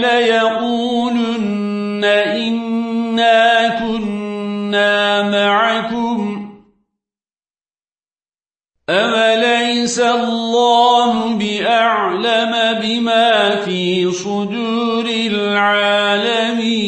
ليقولن إنا كنا معكم. أوليس الله بأعلم بما في صدور العالمين